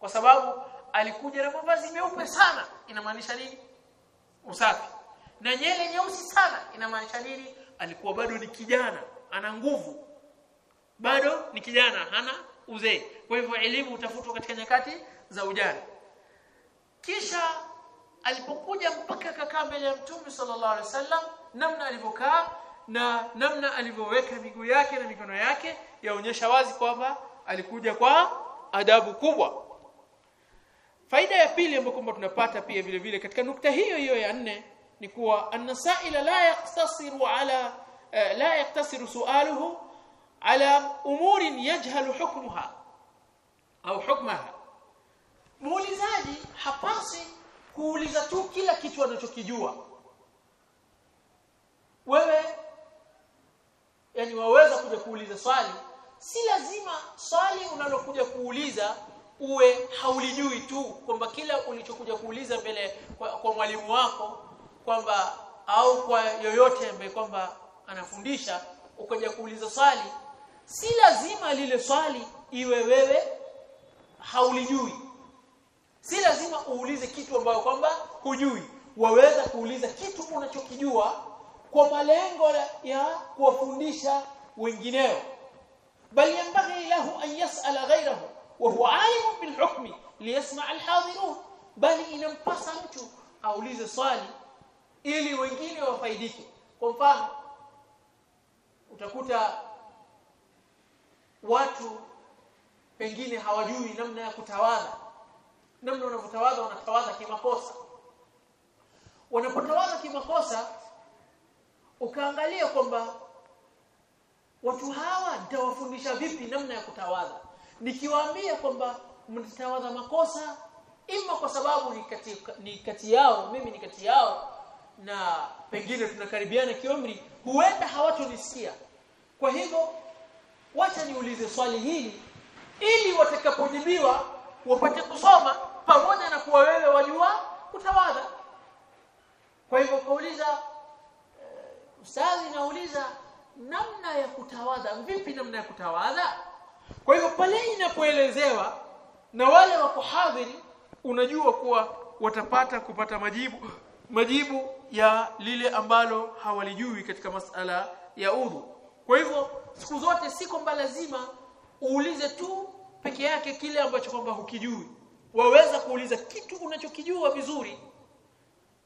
A: kwa sababu alikuja na mavazi meupe sana. Inamaanisha nini? Usafi. Na nyele nyeusi sana. Inamaanisha nini? Alikuwa bado ni kijana ana nguvu bado ni kijana hana uzee. Kwa hivyo elimu utafutwa katika nyakati za ujana. Kisha alipokuja mpaka akakaa mbele ya mtume sallallahu alaihi wasallam namna alivyokaa na namna alivyoweka miguu yake na mikono yake yaonyesha wazi kwamba alikuja kwa adabu kubwa. Faida ya pili ambayo kwamba tunapata pia vile vile katika nukta hiyo hiyo ya nne ni kuwa an-nasaila la yaktasiru ala uh, la yaktasiru su'aluhu ala umurin yajhalu hukmuha au hukmaha muulizaji hapasi kuuliza tu kila kitu anachokijua. Wewe yani waweza kuja kuuliza swali. Si lazima swali unalokuja kuuliza uwe haulijui tu kwamba kila ulichokuja kuuliza mbele kwa, kwa mwalimu wako kwamba au kwa yoyote ambaye kwamba anafundisha ukaja kuuliza swali si lazima lile swali iwe wewe haulijui. Si lazima uulize kitu ambayo kwamba hujui. Waweza kuuliza kitu unachokijua kwa malengo ya kuwafundisha wengineo. Bal yanbaghi lahu an yas'ala ghayrahu wa huwa alimu bil hukmi liyasma' al hadirun. Bali inampasa mtu aulize swali ili wengine wafaidike. Kwa mfano utakuta watu pengine hawajui namna ya kutawadha namna wanavyotawadha wanatawadha kimakosa. Wanapotawadha kimakosa ukaangalia kwamba watu hawa nitawafundisha vipi namna ya kutawadha nikiwaambia kwamba mtatawadha makosa ima kwa sababu ni kati, ni kati yao mimi ni kati yao na pengine tunakaribiana kiumri huenda hawatonisikia kwa hivyo wacha niulize swali hili ili watakapojibiwa wapate kusoma pamoja na kuwa wewe wajua kutawadha. Kwa hivyo kauliza uh, ustadhi nauliza namna ya kutawadha vipi namna ya kutawadha? Kwa hivyo pale inapoelezewa na wale wako hadhiri unajua kuwa watapata kupata majibu majibu ya lile ambalo hawalijui katika masala ya udhu kwa hivyo siku zote si kwamba lazima uulize tu peke yake kile ambacho kwamba hukijui. Waweza kuuliza kitu unachokijua vizuri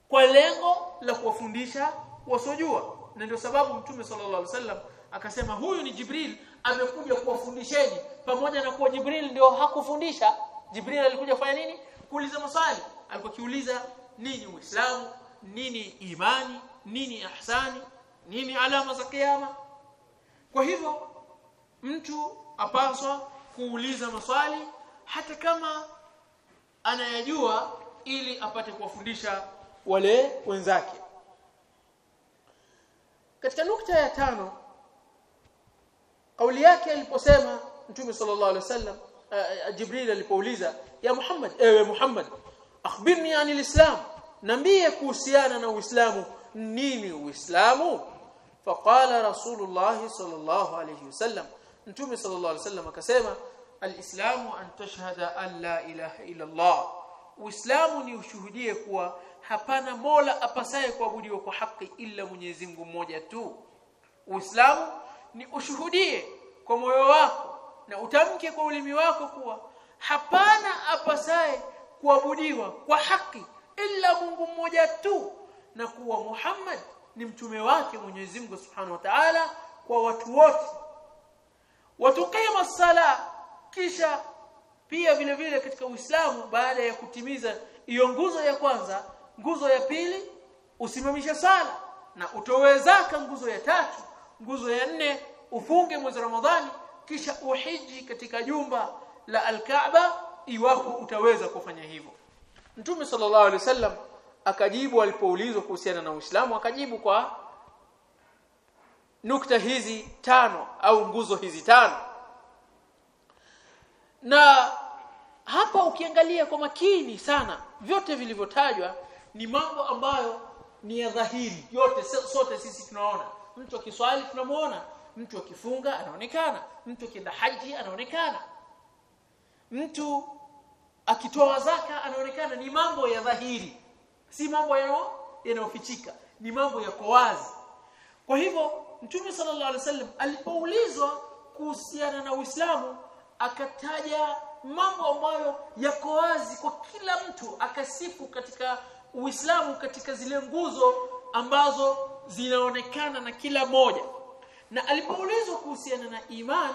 A: kwa lengo la kuwafundisha wasojua na ndio sababu mtume sallallahu alaihi wasallam akasema huyu ni Jibril amekuja kuwafundisheni. Pamoja na kuwa Jibril ndio hakufundisha. Jibril alikuja kufanya nini? Kuuliza maswali. Alikuwa kiuliza nini uislamu? Nini imani? Nini ihsani? Nini alama za kiyama kwa hivyo mtu apaswa kuuliza maswali hata kama anayajua ili apate kuwafundisha wale wenzake. Katika nukta ya tano kauli yake aliposema mtume sallallahu alaihi wasallam uh, Jibril alipouliza ya Muhammad ewe Muhammad akhbirni anil islam nambie kuhusiana na uislamu nini uislamu faqala rasulullah sallallahu alayhi wasallam mtume sallallahu alayhi wasallam akasema alislamu an tashhada an la ilaha illa allah. Uislamu ni ushuhudie kuwa hapana mola apasaye kuabudiwa kwa haki ila Mwenyezi Mungu mmoja tu. Uislamu ni ushuhudie kwa moyo wako na utamke kwa ulimi wako kuwa hapana apasaye kuabudiwa kwa haki ila Mungu mmoja tu na kuwa Muhammad ni mtume wake Mwenyezi Mungu Subhanahu wa Ta'ala kwa watu wote. Watukima sala kisha pia vile vile katika Uislamu baada ya kutimiza hiyo nguzo ya kwanza nguzo ya pili usimamisha sala na utowe zaka nguzo ya tatu nguzo ya nne ufunge mwezi Ramadhani kisha uhiji katika jumba la Al-Kaaba iwapo utaweza kufanya hivyo. Mtume sallallahu alaihi wasallam akajibu alipoulizwa kuhusiana na Uislamu akajibu kwa nukta hizi tano au nguzo hizi tano. Na hapa ukiangalia kwa makini sana vyote vilivyotajwa ni mambo ambayo ni ya dhahiri. Yote sote sisi tunaona. Mtu akiswali tunamuona. Mtu akifunga anaonekana. Mtu akienda haji anaonekana. Mtu akitoa zaka anaonekana. Ni mambo ya dhahiri si mambo yanayofichika ni mambo yako wazi. Kwa hivyo mtume sallallahu alaihi wasallam alipoulizwa kuhusiana na Uislamu akataja mambo ambayo yako wazi kwa kila mtu akasifu katika Uislamu katika zile nguzo ambazo zinaonekana na kila moja. Na alipoulizwa kuhusiana na iman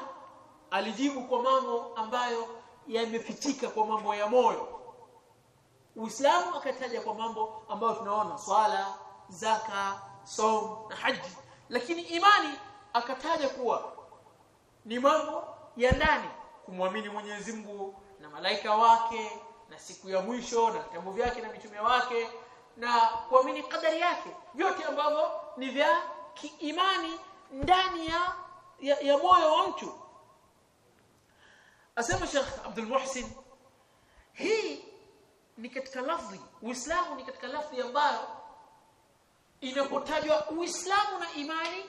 A: alijibu kwa mambo ambayo yamefichika kwa mambo ya moyo Uislamu akataja kwa mambo ambayo tunaona swala zaka saum na haji. Lakini imani akataja kuwa ni mambo ya ndani. Kumwamini Mwenyezi Mungu na malaika wake na siku ya mwisho na vitabu vyake na mitume wake na kuamini kadari yake. Vyote ambavyo ni vya kiimani ndani ya, ya, ya moyo wa mtu. Asema Sheikh Abdul Muhsin hii ni katika lafzi Uislamu ni katika lafzi ambayo inapotajwa Uislamu na imani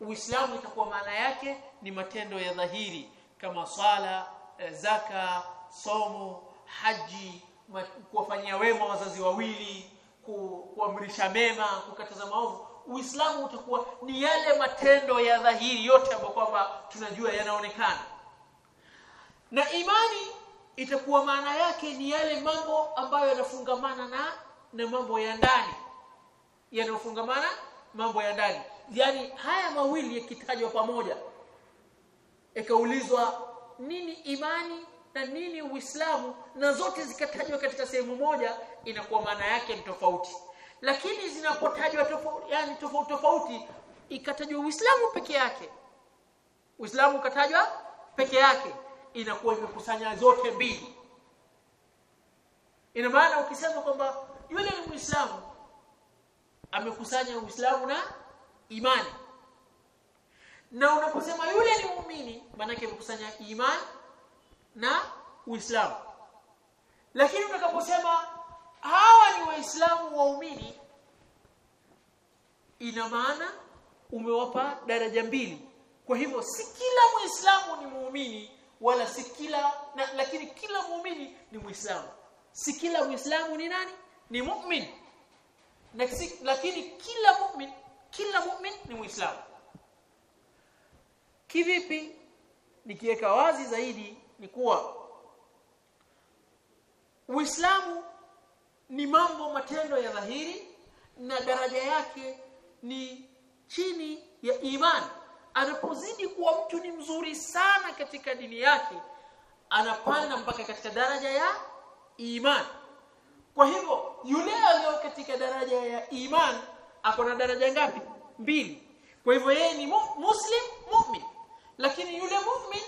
A: Uislamu itakuwa maana yake ni matendo ya dhahiri kama swala, zaka, somo, haji, kuwafanyia wema wazazi wawili, kuamrisha mema, kukataza maovu. Uislamu utakuwa ni yale matendo ya dhahiri yote ambayo kwamba tunajua yanaonekana. Na imani itakuwa maana yake ni yale mambo ambayo yanafungamana na na mambo ya ndani. Yanayofungamana mambo ya ndani. yani haya mawili yakitajwa pamoja ikaulizwa nini imani na nini Uislamu na zote zikatajwa katika sehemu moja inakuwa maana yake ni tofauti lakini zinapotajwa tofauti yani tofauti tofauti ikatajwa Uislamu peke yake Uislamu ukatajwa peke yake inakuwa imekusanya zote mbili. Ina maana ukisema kwamba yule ni Muislamu amekusanya Uislamu na imani. Na unaposema yule ni muumini maana yake amekusanya imani na Uislamu. Lakini utakaposema hawa ni waislamu waumini ina maana umewapa daraja mbili. Kwa hivyo si kila muislamu ni muumini wala si kila na, lakini kila muumini ni muislamu. Si kila muislamu ni nani? Ni mu'min. Na si, lakini kila mu'min kila mu'min ni muislamu. Kivipi nikiweka wazi zaidi ni kuwa Uislamu ni mambo matendo ya dhahiri na daraja yake ni chini ya imani anapozidi kuwa mtu ni mzuri sana katika dini yake anapanda mpaka katika daraja ya iman. Kwa hivyo yule aliyo katika daraja ya iman ako na daraja ngapi? Mbili. Kwa hivyo yeye ni mu muslim mu'min. Lakini yule mu'min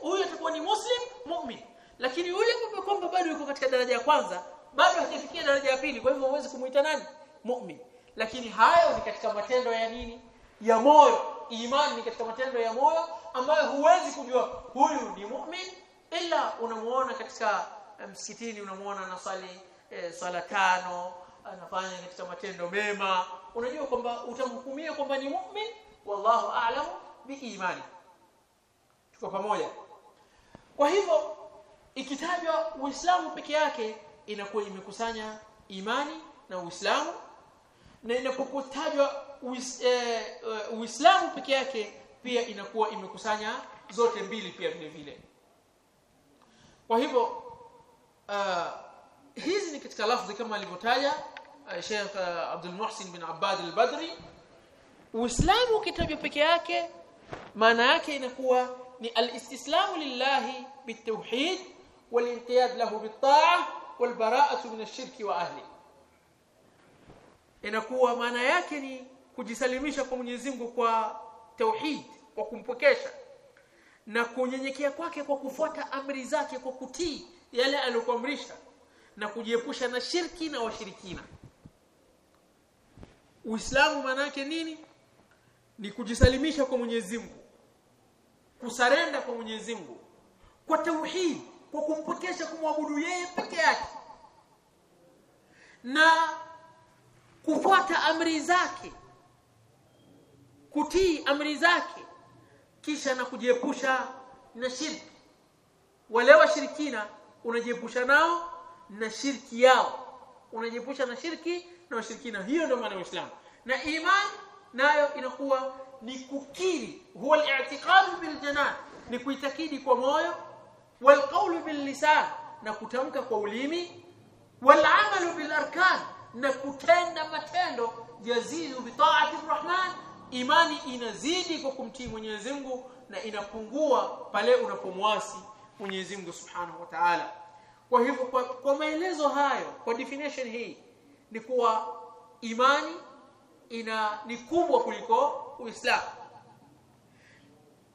A: huyo uh, atakuwa ni muslim mu'min. Lakini yule kumbe kwamba bado yuko katika daraja ya kwanza bado hajafikia daraja ya pili kwa hivyo huwezi kumuita nani? Mu'min. Lakini hayo ni katika matendo ya nini ya moyo. Imani ni katika matendo ya moyo ambayo huwezi kujua huyu ni mu'min ila unamuona katika msikitini unamuona anasali e, sala tano anafanya katika matendo mema. Unajua kwamba utamhukumia kwamba ni mu'min wallahu a'lamu biimani tuko pamoja. Kwa hivyo ikitajwa uislamu peke yake inakuwa imekusanya imani na uislamu na inapokutajwa uislamu e, peke yake pia inakuwa imekusanya zote mbili pia vile vile kwa hivyo uh, hizi ni katika lafzi kama alivyotaja uh, Sheikh uh, Abdul Muhsin bin Abbad al-Badri Uislamu ukitajwa peke yake maana yake inakuwa ni al-istislamu lillahi bitawhid wal-inqiyad lahu bit-ta'ah wal-bara'atu min ash-shirki wa ahli inakuwa maana yake ni kujisalimisha kwa Mwenyezi Mungu kwa tauhid kwa kumpokesha na kunyenyekea kwake kwa kufuata amri zake kwa kutii yale aliyokuamrisha na kujiepusha na shirki na washirikina. Uislamu maana yake nini? Ni kujisalimisha kwa Mwenyezi Mungu kusarenda kwa Mwenyezi Mungu kwa tauhid kwa kumpokesha kumwabudu yeye peke yake na kufuata amri zake kutii amri zake kisha na kujiepusha na shirki. Wale washirikina unajiepusha nao na shirki yao. Unajiepusha na shirki na washirikina. Hiyo ndio maana ya Uislamu. Na imani nayo inakuwa ni kukiri. Huwa al-i'tiqad bil ni kuitakidi kwa moyo wal qawlu bil lisan na kutamka kwa ulimi wal amalu bil arkan na kutenda matendo jazizu bi ta'ati rahman imani inazidi kwa kumtii Mwenyezi Mungu na inapungua pale unapomwasi Mwenyezi Mungu Subhanahu wa Ta'ala. Kwa hivyo kwa, kwa maelezo hayo kwa definition hii ni kuwa imani ina ni kubwa kuliko Uislamu.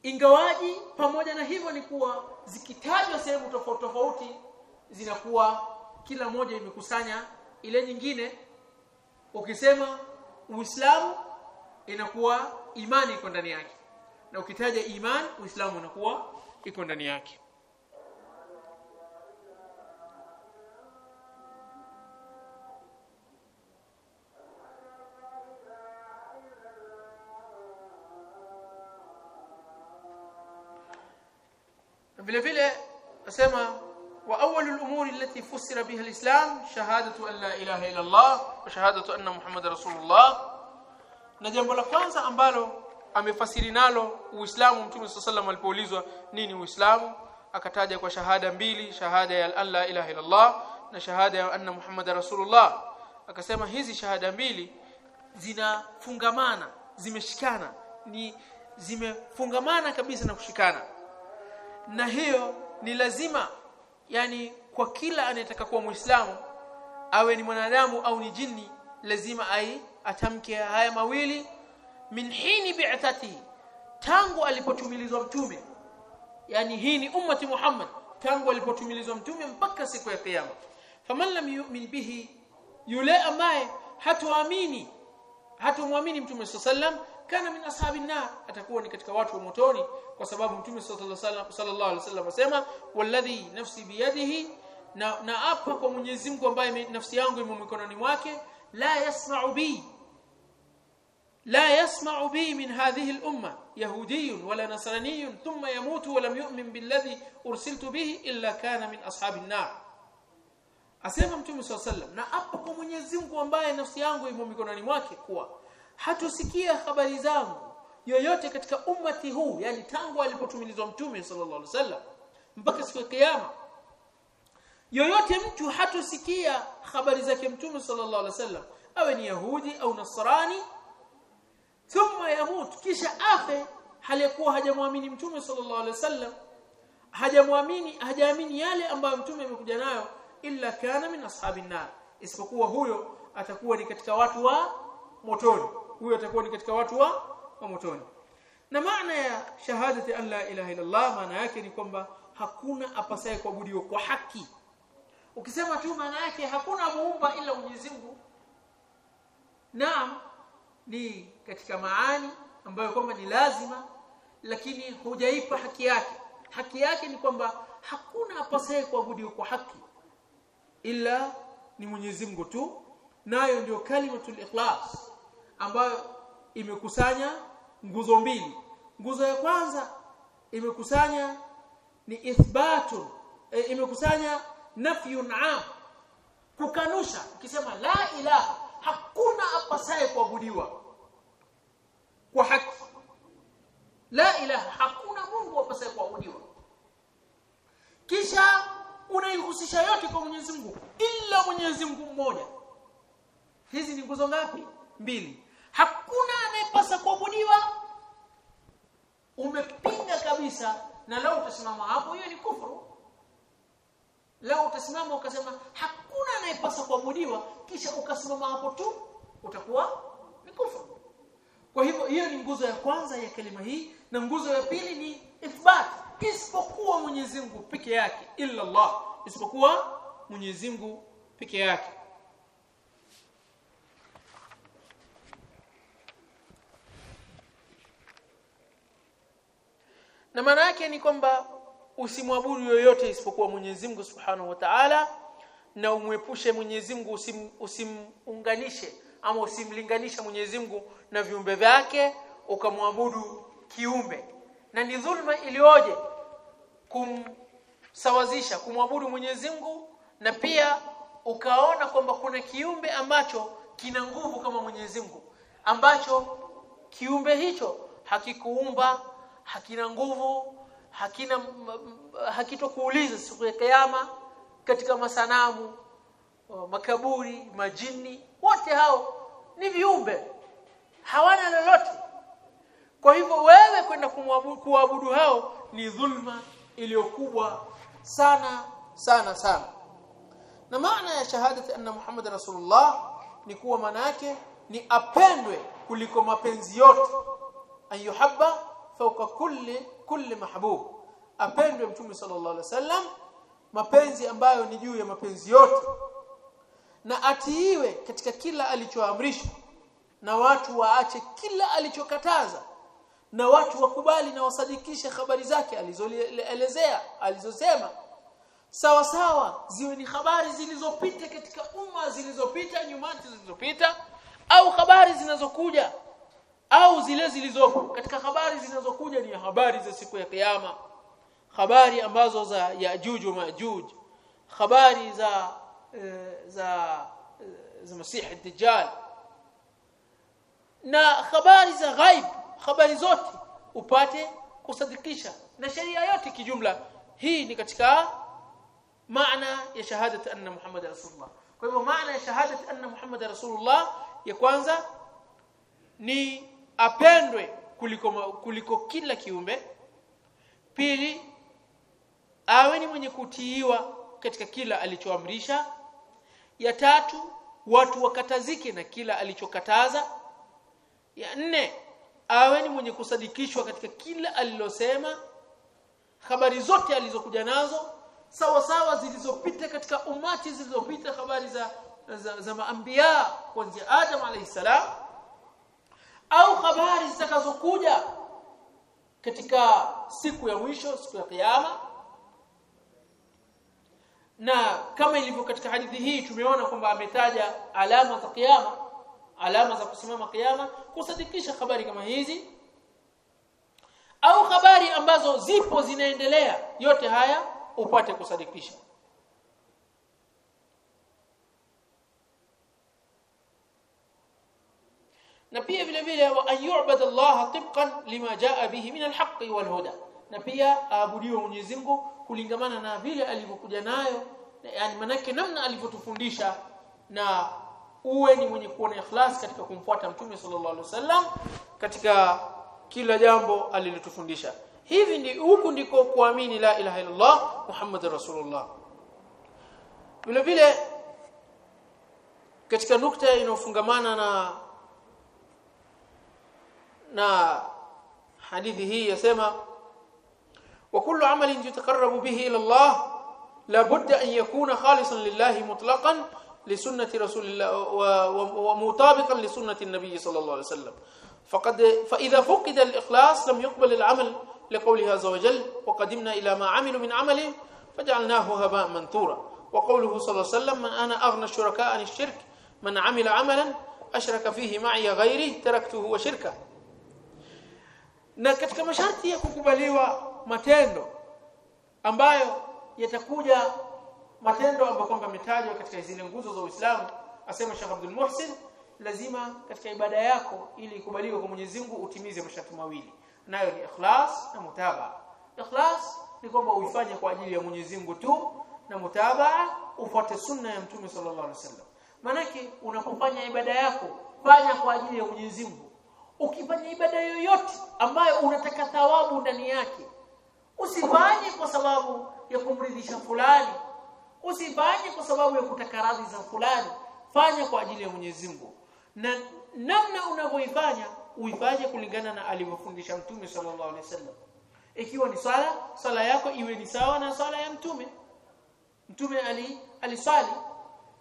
A: Ingawaji pamoja na hivyo ni kuwa zikitajwa sehemu tofauti tofauti zinakuwa kila moja imekusanya ile nyingine. Ukisema Uislamu inakuwa imani iko ndani yake na ukitaja imani Uislamu unakuwa iko ndani yake vile vile nasema wa awwal al-umuri allati fussira biha al-islam shahadatu an la ilaha illa Allah wa shahadatu anna Muhammad rasulullah na jambo la kwanza ambalo amefasiri nalo Uislamu Mtume SAW alipoulizwa nini Uislamu? Akataja kwa shahada mbili shahada ya an la ilaha illa Allah na shahada ya anna Muhammad rasulullah. Akasema hizi shahada mbili zinafungamana zimeshikana ni zimefungamana kabisa na kushikana. Na hiyo ni lazima yani kwa kila anayetaka kuwa muislamu awe ni mwanadamu au ni jini lazima ai atamke haya mawili. Min hini bi'thati tangu alipotumilizwa mtume. Yani hii ni ummati Muhammad tangu alipotumilizwa mtume mpaka siku ya kiyama. Faman lam yu'min bihi yule ambaye hatuamini hatumwamini mtume sallam kana min ashabin nar atakuwa ni katika watu wa motoni kwa sababu mtume sallallahu alaihi wasallam asema walladhi nafsi biyadihi na na apa kwa Mwenyezi Mungu ambaye nafsi yangu imo mikononi mwake la yasma'u bi la يسمع bi من هذه الأمة يهودي ولا نصراني ثم يموت ولم يؤمن بالذي yu'min به ursiltu كان من kana النار. asema mtume alaihi wasallam na hapo kwa Mwenyezi Mungu ambaye nafsi yangu imo mikononi mwake kuwa hatusikia habari zangu yoyote katika ummati huu yani tangu alipotumilizwa mtume sallallahu alaihi wasallam mpaka siku ya kiyama. Yoyote mtu hatusikia habari zake mtume sallallahu alaihi wasallam awe ni yahudi au nasrani thumma yamut. Kisha afe halikuwa hajamwamini mtume sallallahu alaihi wasallam hajamwamini hajaamini yale ambayo mtume amekuja nayo illa kana min ashabin nar isipokuwa huyo atakuwa ni katika watu wa motoni. Huyo atakuwa ni katika watu wa, wa motoni. Na maana ya shahadati an la ilaha illa Allah maana yake ni kwamba hakuna apasaye kuabudiwa kwa haki. Ukisema tu maana yake hakuna muumba ila Mwenyezi Mungu. Naam ni katika maani ambayo kwamba ni lazima lakini hujaipa haki yake. Haki yake ni kwamba hakuna apasaye kuabudiwa kwa haki ila ni Mwenyezi Mungu tu. Nayo ndio kalimatul ikhlas ambayo imekusanya nguzo mbili. Nguzo ya kwanza imekusanya ni ithbatu e, imekusanya nafyun am kukanusha ukisema la ilaha hakuna apasaye kuabudiwa. Kwa haki. La ilaha hakuna mungu apasaye kuabudiwa. Kisha unaihusisha yote kwa Mwenyezi Mungu ila Mwenyezi Mungu mmoja. Hizi ni nguzo ngapi? Mbili. Hakuna anayepasa kuabudiwa. Umepinga kabisa na lao utasimama hapo hiyo ni kufuru leo utasimama ukasema hakuna anayepaswa kuabudiwa. Kisha ukasimama hapo tu utakuwa ni kufuru kwa hivyo hiyo ni nguzo ya kwanza ya kalima hii na nguzo ya pili ni ithbat. Isipokuwa Mwenyezi Mungu peke yake illa Allah. Isipokuwa Mwenyezi Mungu peke yake. Na maana yake ni kwamba usimwabudu yoyote isipokuwa Mwenyezi Mungu Subhanahu wa Ta'ala na umwepushe Mwenyezi Mungu usim, usimunganishe ama usimlinganishe Mwenyezi Mungu na viumbe vyake ukamwabudu kiumbe. Na ni dhulma iliyoje? Kumsawazisha kumwabudu Mwenyezi Mungu na pia ukaona kwamba kuna kiumbe ambacho kina nguvu kama Mwenyezi Mungu ambacho kiumbe hicho hakikuumba hakina nguvu hakina hakitokuuliza siku ya kiyama katika masanamu makaburi majini wote hao ni viumbe. Hawana lolote. Kwa hivyo wewe kwenda kuabudu hao ni dhulma iliyokubwa sana sana sana. Na maana ya shahadati anna Muhammad Rasulullah ni kuwa maana yake ni apendwe kuliko mapenzi yote. Ayuhabba fawqa kulli kulli mahbub. Apendwe mtume sallallahu alaihi wasallam mapenzi ambayo ni juu ya mapenzi yote. Na atiiwe katika kila alichoamrisha. Na watu waache kila alichokataza. Na watu wakubali na wasadikishe habari zake alizoelezea alizosema. Sawa sawa ziwe ni habari zilizopita katika umma zilizopita nyumati zilizopita au habari zinazokuja au zile zilizopo katika habari zinazokuja ni habari za siku ya kiyama. Habari ambazo za yajuju Majuj. Habari za uh, za uh, za Masih ad-Dajjal. Na habari za ghaib. Habari zote upate kusadikisha. Na sheria yote kijumla. Hii ni katika maana ya shahadati anna Muhammad rasulullah. Kwa hivyo maana ya shahadati anna Muhammad rasulullah ya kwanza ni apendwe kuliko kuliko kila kiumbe. Pili awe ni mwenye kutiiwa katika kila alichoamrisha. Ya tatu watu wakatazike na kila alichokataza. Ya nne awe ni mwenye kusadikishwa katika kila alilosema. Habari zote alizokuja nazo sawa sawa zilizopita katika umati zilizopita habari za za, za maambia kuanzia Adam alayhisalam au habari zitakazokuja katika siku ya mwisho siku ya kiyama. Na kama ilivyo katika hadithi hii tumeona kwamba ametaja alama za kiyama alama za kusimama kiyama kusadikisha habari kama hizi au habari ambazo zipo zinaendelea yote haya upate kusadikisha na pia vile vile wa ayyubada Allah tibqan lima jaa bihi min alhaq walhuda na pia aabudiwe Mwenyezi Mungu kulingamana na vile alivyokuja nayo yani manake namna alivyotufundisha na uwe ni mwenye kuona ikhlas katika kumfuata mtume sallallahu alaihi wasallam katika kila jambo alilotufundisha. Hivi ndi huku ndiko kuamini la ilaha illallah muhammadur rasulullah. Vile vile katika nukta inayofungamana na na hadithi hii yasema wa kullu amalin yataqarrabu bihi ila Allah la budda an yakuna khalisan lillahi mutlaqan لسنة رسول الله ومطابقا لسنة النبي صلى الله عليه وسلم. فقد فإذا فقد الإخلاص لم يقبل العمل لقوله عز وجل وقدمنا إلى ما عملوا من عمل فجعلناه هباء منثورا وقوله صلى الله عليه وسلم من أنا أغنى الشركاء عن الشرك من عمل عملا أشرك فيه معي غيري تركته وشركه na katika masharti ya kukubaliwa matendo ambayo yatakuja matendo ambayo kwamba yametajwa katika zile nguzo za Uislamu asema Sheikh Abdul Muhsin lazima katika ibada yako ili ikubaliwe kwa Mwenyezi Mungu utimize masharti mawili. Nayo ni ikhlas na mutaba. Ikhlas ni kwamba uifanye kwa ajili ya Mwenyezi Mungu tu na mutaba ufuate sunna ya Mtume sallallahu alaihi wasallam. Manake unapofanya ibada yako fanya kwa ajili ya Mwenyezi Mungu ukifanya ibada yoyote ambayo unataka thawabu ndani yake usifanye kwa sababu ya kumridhisha fulani. Usifanye kwa sababu ya kutaka radhi za fulani. Fanya kwa ajili ya Mwenyezi Mungu. Na namna unavyoifanya uifanye kulingana na alivyofundisha Mtume sallallahu alaihi wasallam. Ikiwa ni sala sala yako iwe ni sawa na sala ya Mtume. Mtume ali aliswali.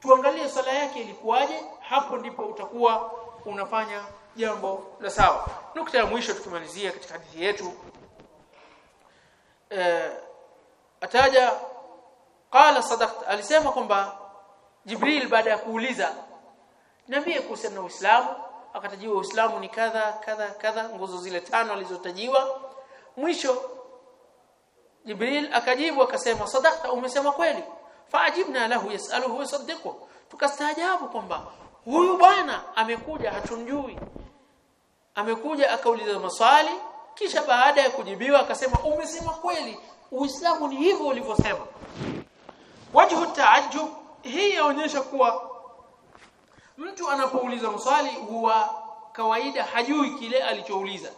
A: Tuangalie sala yake ilikuwaje hapo ndipo utakuwa unafanya jambo la sawa. Nukta ya mwisho tukimalizia katika hadithi yetu eh, ataja qala sadaqta alisema kwamba Jibril baada ya kuuliza niambie kuhusiana na Uislamu. Akatajiwa Uislamu ni kadha kadha kadha nguzo zile tano alizotajiwa. Mwisho Jibril akajibu akasema sadaqta umesema kweli. Faajibna lahu yasaluhu yusaddiqu tukastaajabu kwamba huyu bwana amekuja hatumjui amekuja akauliza maswali kisha baada ya kujibiwa akasema umesema kweli uislamu ni hivyo ulivyosema. Wajhu taajjub hii yaonyesha kuwa mtu anapouliza maswali huwa kawaida hajui kile alichouliza.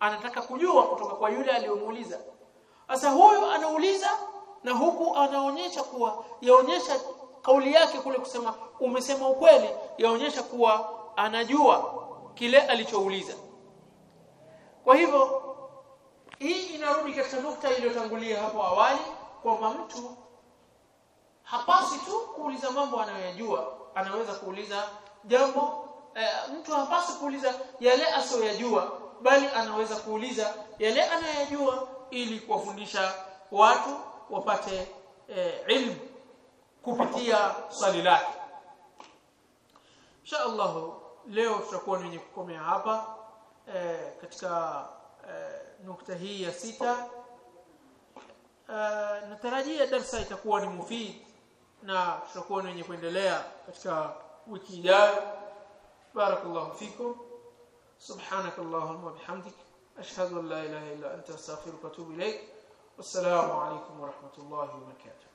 A: Anataka kujua kutoka kwa yule aliyomuuliza. Sasa huyu anauliza na huku anaonyesha kuwa yaonyesha kauli yake kule kusema umesema ukweli yaonyesha kuwa anajua kile alichouliza. Kwa hivyo hii inarudi katika nukta iliyotangulia hapo awali kwamba mtu hapasi tu kuuliza mambo anayoyajua anaweza kuuliza jambo e, mtu hapasi kuuliza yale asiyoyajua bali anaweza kuuliza yale anayoyajua ili kuwafundisha watu wapate e, ilmu kupitia swali lake. Insha Allah leo tutakuwa ni wenye kukomea hapa e, katika e, nukta hii ya sita e, natarajia darsa itakuwa ni mufid na tutakuwa ni wenye kuendelea katika wiki ijayo barakallahu fikum سبحانك اللهم وبحمدك أشهد أن لا إله إلا أنت أستغفرك وأتوب إليك والسلام عليكم ورحمة الله وبركاته